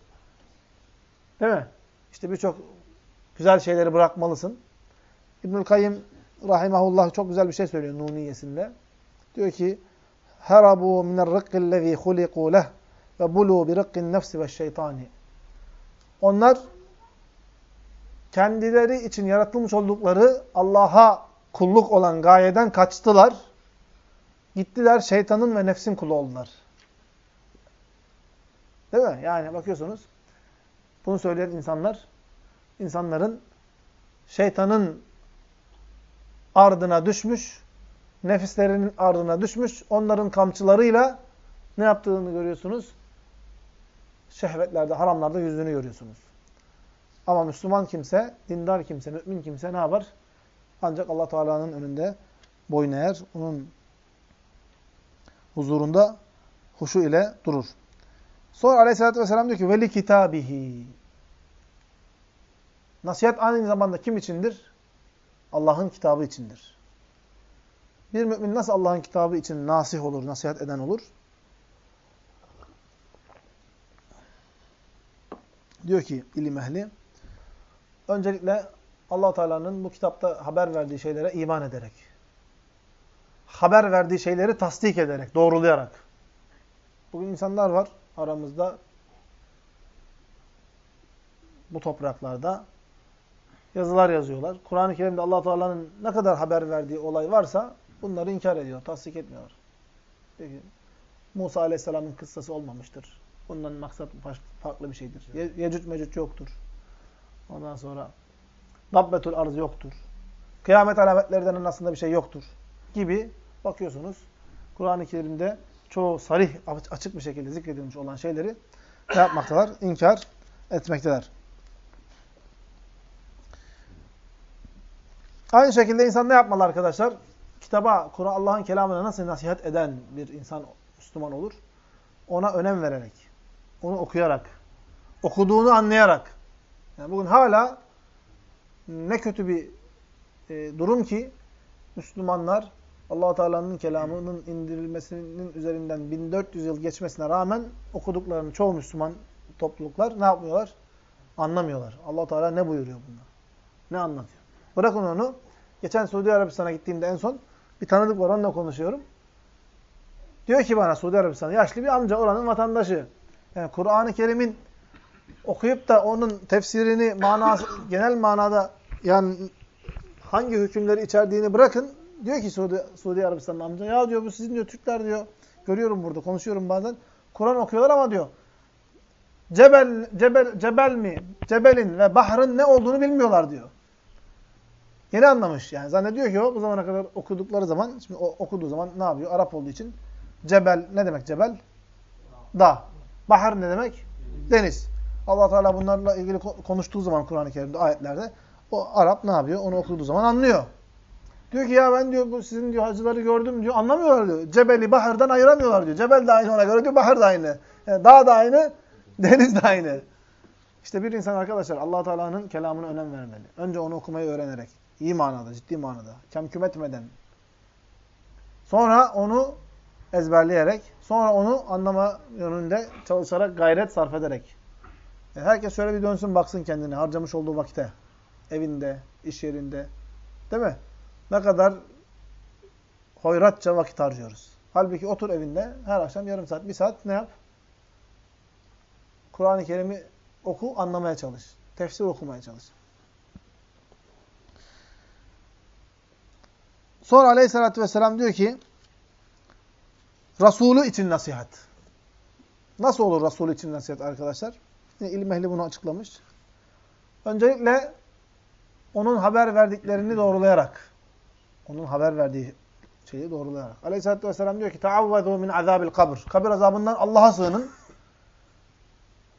Değil mi? İşte birçok güzel şeyleri bırakmalısın. İbnül Kayyim rahimahullah çok güzel bir şey söylüyor Nuniyesinde. Diyor ki: "Harabu min'r rıkkillezî huliqû leh ve bulû bi rıkkin nefsi ve şeytani." Onlar kendileri için yaratılmış oldukları Allah'a kulluk olan gayeden kaçtılar. Gittiler şeytanın ve nefsin kulu oldular. Değil mi? Yani bakıyorsunuz bunu söyleyen insanlar insanların şeytanın ardına düşmüş, nefislerinin ardına düşmüş, onların kamçılarıyla ne yaptığını görüyorsunuz? Şehvetlerde, haramlarda yüzünü görüyorsunuz. Ama Müslüman kimse, dindar kimse, mümin kimse ne yapar? Ancak Allah Teala'nın önünde boyun eğer, onun huzurunda huşu ile durur. Sonra aleyhissalatü vesselam diyor ki, veli kitabihi. Nasihat aynı zamanda kim içindir? Allah'ın kitabı içindir. Bir mümin nasıl Allah'ın kitabı için nasih olur, nasihat eden olur? Diyor ki ilim ehli, öncelikle allah Teala'nın bu kitapta haber verdiği şeylere iman ederek, haber verdiği şeyleri tasdik ederek, doğrulayarak. Bugün insanlar var aramızda, bu topraklarda, yazılar yazıyorlar. Kur'an-ı Kerim'de allah Teala'nın ne kadar haber verdiği olay varsa bunları inkar ediyor, tasdik etmiyor. Peki, Musa Aleyhisselam'ın kıssası olmamıştır. Bundan maksat farklı bir şeydir. Ye Yecüc mecüc yoktur. Ondan sonra Dabbetul arz yoktur. Kıyamet alametlerinden aslında bir şey yoktur. Gibi bakıyorsunuz. Kur'an-ı Kerim'de çoğu sarih, açık bir şekilde zikredilmiş olan şeyleri ne yapmaktalar? İnkar etmekteler. Aynı şekilde insan ne yapmalı arkadaşlar? Kitaba, Kur'an Allah'ın kelamına nasıl nasihat eden bir insan Müslüman olur? Ona önem vererek, onu okuyarak, okuduğunu anlayarak. Yani bugün hala ne kötü bir e, durum ki Müslümanlar allah Teala'nın kelamının indirilmesinin üzerinden 1400 yıl geçmesine rağmen okuduklarını çoğu Müslüman topluluklar ne yapmıyorlar? Anlamıyorlar. allah Teala ne buyuruyor bunda? Ne anlatıyor? Bırakın onu. Geçen Suudi Arabistan'a gittiğimde en son bir tanıdık var onunla konuşuyorum. Diyor ki bana Suudi Arabistan'da yaşlı bir amca oranın vatandaşı. Yani Kur'an-ı Kerim'in okuyup da onun tefsirini manası, genel manada yani hangi hükümleri içerdiğini bırakın. Diyor ki Suudi, Suudi Arabistan'da amca ya diyor bu sizin diyor Türkler diyor. Görüyorum burada konuşuyorum bazen. Kur'an okuyorlar ama diyor Cebel, cebel, cebel mi? Cebelin ve bahrın ne olduğunu bilmiyorlar diyor. Yeni anlamış yani. Zannediyor ki o bu zamana kadar okudukları zaman, şimdi o, okuduğu zaman ne yapıyor? Arap olduğu için. Cebel ne demek cebel? Dağ. Bahar ne demek? Deniz. allah Teala bunlarla ilgili konuştuğu zaman Kur'an-ı Kerim'de ayetlerde o Arap ne yapıyor? Onu okuduğu zaman anlıyor. Diyor ki ya ben diyor bu sizin diyor hacıları gördüm diyor. Anlamıyorlar diyor. Cebeli bahardan ayıramıyorlar diyor. Cebel de aynı ona göre diyor. Bahar da aynı. Yani dağ da aynı. Deniz de aynı. İşte bir insan arkadaşlar allah Teala'nın kelamına önem vermeli. Önce onu okumayı öğrenerek. iyi manada, ciddi manada. Kemküm etmeden. Sonra onu ezberleyerek, sonra onu anlama yönünde çalışarak, gayret sarf ederek. Yani herkes şöyle bir dönsün baksın kendine, harcamış olduğu vakite. Evinde, iş yerinde. Değil mi? Ne kadar hoyratça vakit harcıyoruz. Halbuki otur evinde, her akşam yarım saat, bir saat ne yap? Kur'an-ı Kerim'i oku, anlamaya çalış. Tefsir okumaya çalış. Sonra aleyhissalatü vesselam diyor ki, Resulü için nasihat. Nasıl olur Resulü için nasihat arkadaşlar? Yine ilim ehli bunu açıklamış. Öncelikle onun haber verdiklerini doğrulayarak, onun haber verdiği şeyi doğrulayarak. Aleyhisselatü vesselam diyor ki, تَعَوَّذُوا min azabil kabr. Kabir azabından Allah'a sığının.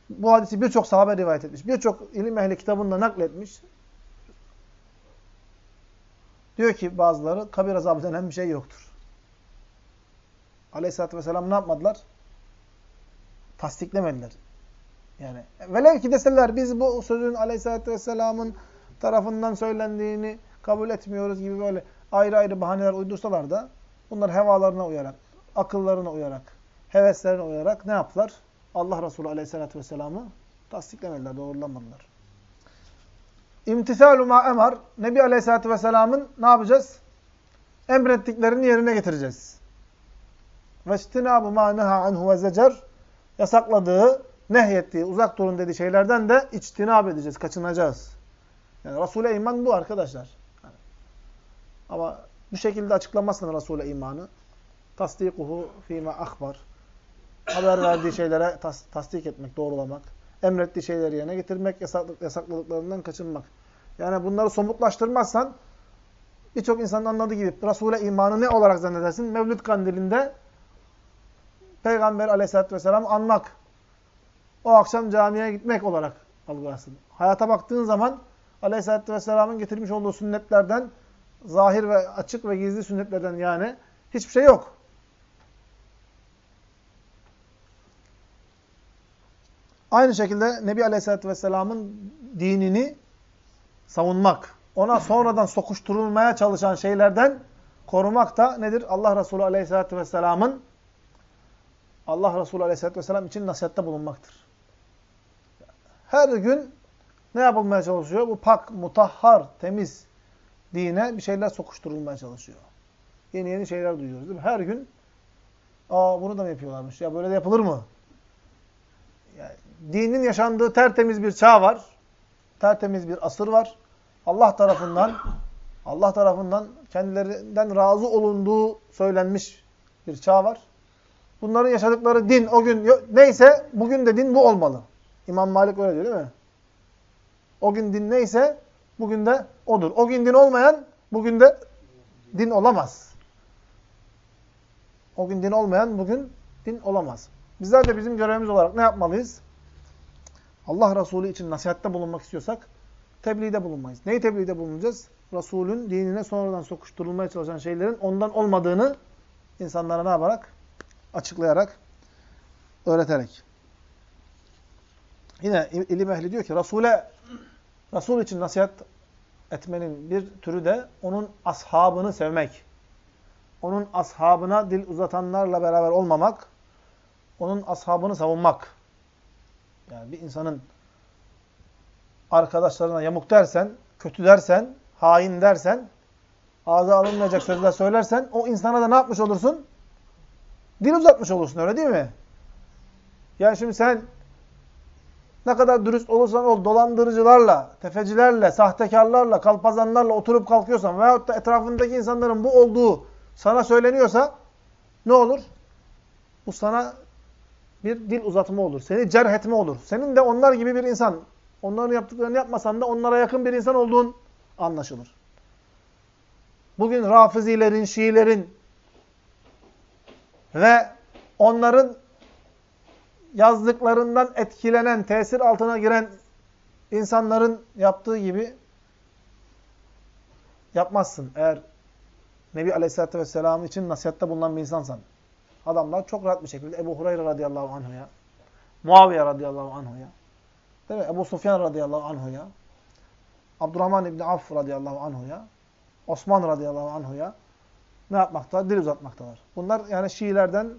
Bu hadisi birçok sahabe rivayet etmiş. Birçok ilim ehli kitabında nakletmiş. Diyor ki bazıları kabir azabı denen bir şey yoktur. Aleyhisselatü vesselam ne yapmadılar? Tasdiklemediler. Yani velev ki deseler biz bu sözün Aleyhisselatü vesselamın tarafından söylendiğini kabul etmiyoruz gibi böyle ayrı ayrı bahaneler uydursalar da bunlar hevalarına uyarak, akıllarına uyarak, heveslerine uyarak ne yaptılar? Allah Resulü Aleyhisselatü vesselam'ı tasdiklemediler, doğrulamadılar. İmtisalu ma emar, Nebi Aleyhisselatü vesselamın ne yapacağız? Emrettiklerini yerine getireceğiz. Ve istinabu ma neha anhu ve zecer, yasakladığı, nehyettiği, uzak durun dediği şeylerden de içtinab edeceğiz, kaçınacağız. Yani Resul'e iman bu arkadaşlar. Ama bu şekilde açıklamazsan Resul'e imanı, tasdikuhu fîmâ akbar, haber verdiği şeylere tas tasdik etmek, doğrulamak, emrettiği şeyleri yerine getirmek, yasakladıklarından kaçınmak. Yani bunları somutlaştırmazsan birçok insanın anladığı gibi Resul'e imanı ne olarak zannedersin? Mevlüt kandilinde Peygamber aleyhissalatü vesselam anmak. O akşam camiye gitmek olarak algılasın. Hayata baktığın zaman aleyhissalatü vesselamın getirmiş olduğu sünnetlerden zahir ve açık ve gizli sünnetlerden yani hiçbir şey yok. Aynı şekilde Nebi Aleyhisselatü Vesselam'ın dinini savunmak, ona sonradan sokuşturulmaya çalışan şeylerden korumak da nedir? Allah Resulü Aleyhisselatü Vesselam'ın Allah Resulü Aleyhisselatü Vesselam için nasihatte bulunmaktır. Her gün ne yapılmaya çalışıyor? Bu pak, mutahhar, temiz dine bir şeyler sokuşturulmaya çalışıyor. Yeni yeni şeyler duyuyoruz değil mi? Her gün aa bunu da mı yapıyorlarmış? Ya böyle de yapılır mı? Yani, dinin yaşandığı tertemiz bir çağ var. Tertemiz bir asır var. Allah tarafından Allah tarafından kendilerinden razı olunduğu söylenmiş bir çağ var. Bunların yaşadıkları din o gün neyse bugün de din bu olmalı. İmam Malik öyle diyor değil mi? O gün din neyse bugün de odur. O gün din olmayan bugün de din olamaz. O gün din olmayan bugün din olamaz. Bizler de bizim görevimiz olarak ne yapmalıyız? Allah Resulü için nasihatte bulunmak istiyorsak tebliğde bulunmayız. Neyi tebliğde bulunacağız? Resulün dinine sonradan sokuşturulmaya çalışan şeylerin ondan olmadığını insanlara ne yaparak? Açıklayarak, öğreterek. Yine ilim ehli diyor ki Resul'e Resul için nasihat etmenin bir türü de onun ashabını sevmek. onun ashabına dil uzatanlarla beraber olmamak, onun ashabını savunmak. Yani bir insanın arkadaşlarına yamuk dersen, kötü dersen, hain dersen, ağza alınmayacak sözler söylersen o insana da ne yapmış olursun? Dil uzatmış olursun öyle değil mi? Yani şimdi sen ne kadar dürüst olursan ol, dolandırıcılarla, tefecilerle, sahtekarlarla, kalpazanlarla oturup kalkıyorsan veyahut da etrafındaki insanların bu olduğu sana söyleniyorsa ne olur? Bu sana bir dil uzatma olur. Seni cerh etme olur. Senin de onlar gibi bir insan, onların yaptıklarını yapmasan da onlara yakın bir insan olduğun anlaşılır. Bugün Rafizilerin, Şiilerin ve onların yazdıklarından etkilenen, tesir altına giren insanların yaptığı gibi yapmazsın. Eğer Nebi Aleyhisselatü Vesselam için nasihatte bulunan bir insansan. Adamlar çok rahat bir şekilde Ebu Hureyre radıyallahu anhuya, Muaviye radıyallahu anhuya, değil mi? Ebu Sufyan radıyallahu anhuya, Abdurrahman İbni Avf radıyallahu anhuya, Osman radıyallahu anhuya ne yapmakta? Dil uzatmaktalar. Bunlar yani Şiilerden,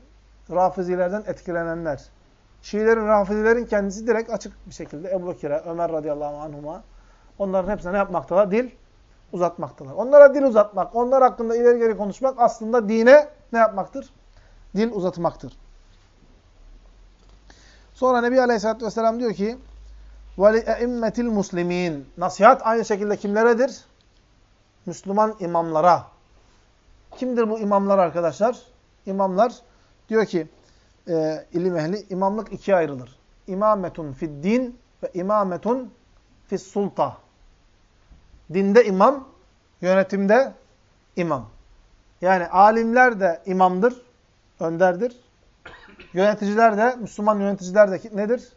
Rafizilerden etkilenenler. Şiilerin, Rafizilerin kendisi direkt açık bir şekilde Ebu Bekir'e, Ömer radıyallahu anhuma onların hepsine ne yapmaktalar? Dil uzatmaktalar. Onlara dil uzatmak, onlar hakkında ileri geri konuşmak aslında dine ne yapmaktır? Dil uzatmaktır. Sonra Nebi Aleyhisselatü Vesselam diyor ki وَلِئَئِمَّةِ الْمُسْلِم۪ينَ Nasihat aynı şekilde kimleredir? Müslüman imamlara. Kimdir bu imamlar arkadaşlar? İmamlar diyor ki e, ilim ehli imamlık ikiye ayrılır. İmametun fid din ve imametun fis sulta. Dinde imam, yönetimde imam. Yani alimler de imamdır, önderdir. Yöneticiler de, Müslüman yöneticiler de nedir?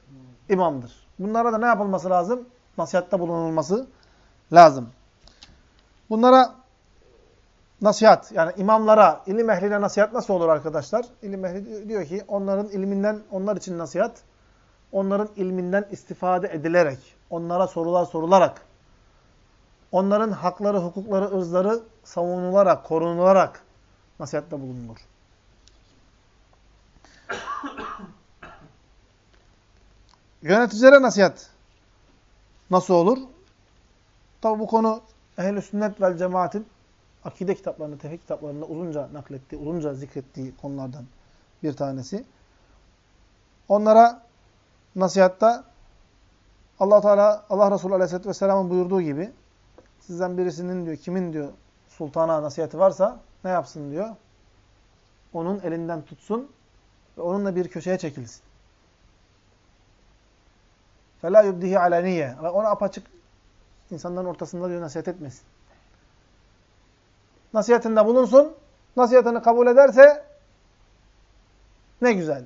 İmamdır. Bunlara da ne yapılması lazım? Nasihatta bulunulması lazım. Bunlara nasihat, yani imamlara, ilim ehline nasihat nasıl olur arkadaşlar? İlim ehli diyor ki onların ilminden, onlar için nasihat, onların ilminden istifade edilerek, onlara sorular sorularak, onların hakları, hukukları, ırzları savunularak, korunularak nasihatte bulunur. Yöneticilere nasihat nasıl olur? Tabi bu konu ehl-i sünnet vel cemaatin akide kitaplarında, tevhid kitaplarında uzunca naklettiği, uzunca zikrettiği konulardan bir tanesi. Onlara nasihatta Allah Teala Allah Resulü Aleyhisselatü Vesselam'ın buyurduğu gibi sizden birisinin diyor kimin diyor sultana nasihati varsa ne yapsın diyor? Onun elinden tutsun ve onunla bir köşeye çekilsin. فَلَا يُبْدِهِ عَلَانِيَّ Ve ona apaçık insanların ortasında diyor nasihat etmesin. Nasihatinde bulunsun. Nasihatini kabul ederse ne güzel.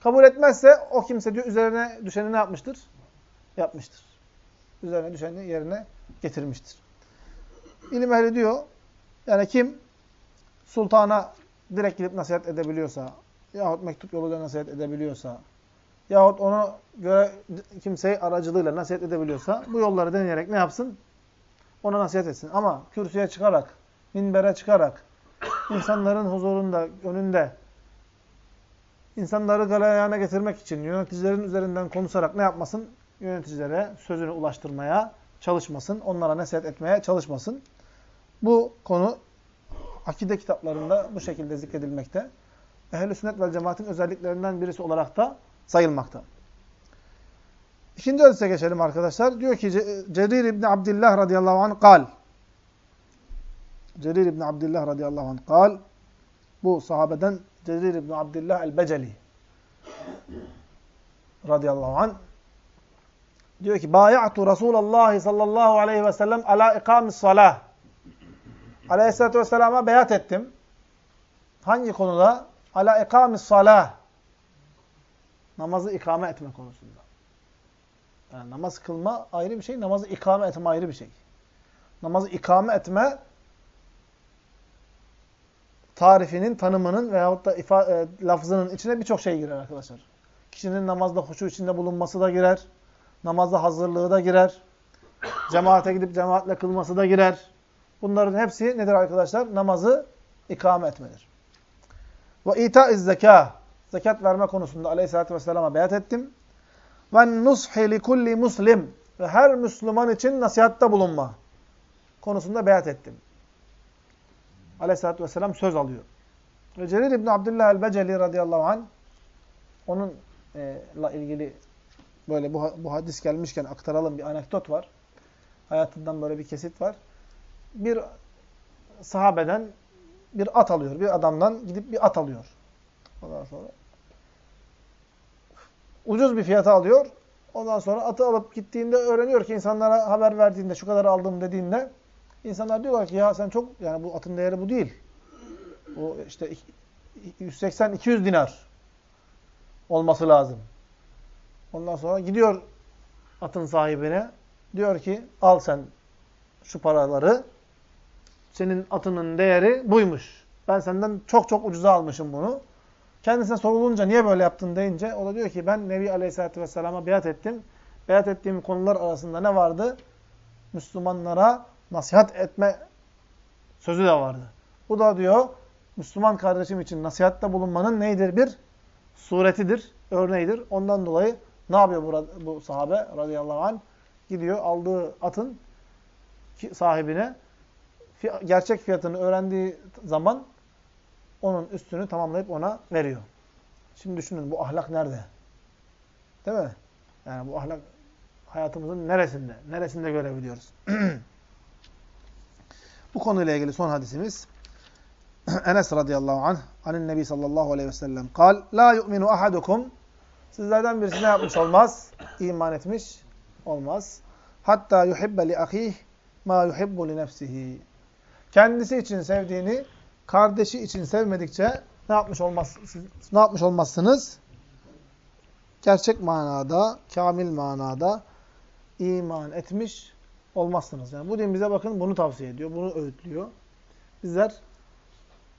Kabul etmezse o kimse diyor üzerine düşeni ne yapmıştır? Yapmıştır. Üzerine düşeni yerine getirmiştir. İlim ehli diyor, yani kim sultana direkt gidip nasihat edebiliyorsa, yahut mektup yoluyla nasihat edebiliyorsa, yahut onu göre kimseyi aracılığıyla nasihat edebiliyorsa, bu yolları deneyerek ne yapsın? Ona nasihat etsin. Ama kürsüye çıkarak, minbere çıkarak, insanların huzurunda, önünde, insanları galeyana getirmek için yöneticilerin üzerinden konuşarak ne yapmasın? Yöneticilere sözünü ulaştırmaya çalışmasın. Onlara nasihat etmeye çalışmasın. Bu konu akide kitaplarında bu şekilde zikredilmekte. Ehl-i sünnet vel cemaatin özelliklerinden birisi olarak da sayılmakta. İkinci hadise geçelim arkadaşlar. Diyor ki Cerir İbni Abdillah radıyallahu anh kal. Cerir İbni Abdillah radıyallahu anh kal. Bu sahabeden Cerir İbni Abdillah el-Beceli radıyallahu anh diyor ki Baya'tu Resulallah sallallahu aleyhi ve sellem ala ikamis salah. Aleyhisselatü vesselama beyat ettim. Hangi konuda? Ala ikamis salah. Namazı ikame etme konusunda. Yani namaz kılma ayrı bir şey, namazı ikame etme ayrı bir şey. Namazı ikame etme tarifinin, tanımının veyahut da ifa, e, lafzının içine birçok şey girer arkadaşlar. Kişinin namazda huşu içinde bulunması da girer. Namazda hazırlığı da girer. Cemaate gidip cemaatle kılması da girer. Bunların hepsi nedir arkadaşlar? Namazı ikame etmedir. Ve ita-iz zeka. Zekat verme konusunda aleyhissalatü vesselam'a beyat ettim. Ve nushi li kulli muslim. Ve her Müslüman için nasihatta bulunma konusunda beyat ettim. Aleyhisselatü vesselam söz alıyor. Ve İbni Abdullah el-Beceli radıyallahu anh onunla e, ilgili böyle bu, bu hadis gelmişken aktaralım bir anekdot var. Hayatından böyle bir kesit var. Bir sahabeden bir at alıyor. Bir adamdan gidip bir at alıyor. Ondan sonra ucuz bir fiyata alıyor. Ondan sonra atı alıp gittiğinde öğreniyor ki insanlara haber verdiğinde şu kadar aldım dediğinde insanlar diyorlar ki ya sen çok yani bu atın değeri bu değil. O işte 180-200 dinar olması lazım. Ondan sonra gidiyor atın sahibine diyor ki al sen şu paraları senin atının değeri buymuş. Ben senden çok çok ucuza almışım bunu. Kendisine sorulunca niye böyle yaptın deyince o da diyor ki ben Nebi Aleyhisselatü Vesselam'a biat ettim. Biat ettiğim konular arasında ne vardı? Müslümanlara nasihat etme sözü de vardı. Bu da diyor Müslüman kardeşim için nasihatte bulunmanın neydir? Bir suretidir, örneğidir. Ondan dolayı ne yapıyor bu, bu sahabe radıyallahu anh? Gidiyor aldığı atın sahibine gerçek fiyatını öğrendiği zaman onun üstünü tamamlayıp ona veriyor. Şimdi düşünün bu ahlak nerede? Değil mi? Yani bu ahlak hayatımızın neresinde? Neresinde görebiliyoruz? bu konuyla ilgili son hadisimiz Enes radıyallahu anh anin nebi sallallahu aleyhi ve sellem kal la yu'minu ahadukum sizlerden birisi ne yapmış olmaz? İman etmiş olmaz. Hatta yuhibbe li ahih ma yuhibbu li nefsihi. Kendisi için sevdiğini kardeşi için sevmedikçe ne yapmış olmaz ne yapmış olmazsınız? Gerçek manada, kamil manada iman etmiş olmazsınız. Yani bu din bize bakın bunu tavsiye ediyor, bunu öğütlüyor. Bizler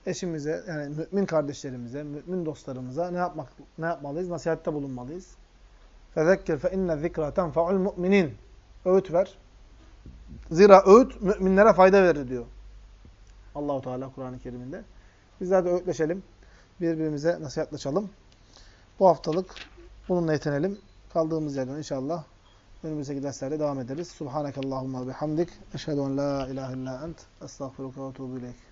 eşimize, yani mümin kardeşlerimize, mümin dostlarımıza ne yapmak ne yapmalıyız? Nasihatte bulunmalıyız. Fezekkir fe inne zikra tenfa'ul mu'minin. Öğüt ver. Zira öğüt müminlere fayda verir diyor. Allahu Teala Kur'an-ı Kerim'inde. Bizler de öğütleşelim. Birbirimize nasihatlaşalım. Bu haftalık bununla yetinelim. Kaldığımız yerden inşallah önümüzdeki derslerde devam ederiz. Subhanakallahumma bihamdik. Eşhedü en la ilahe illa ent. Estağfiruka ve etûbü ileyk.